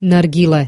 наргила.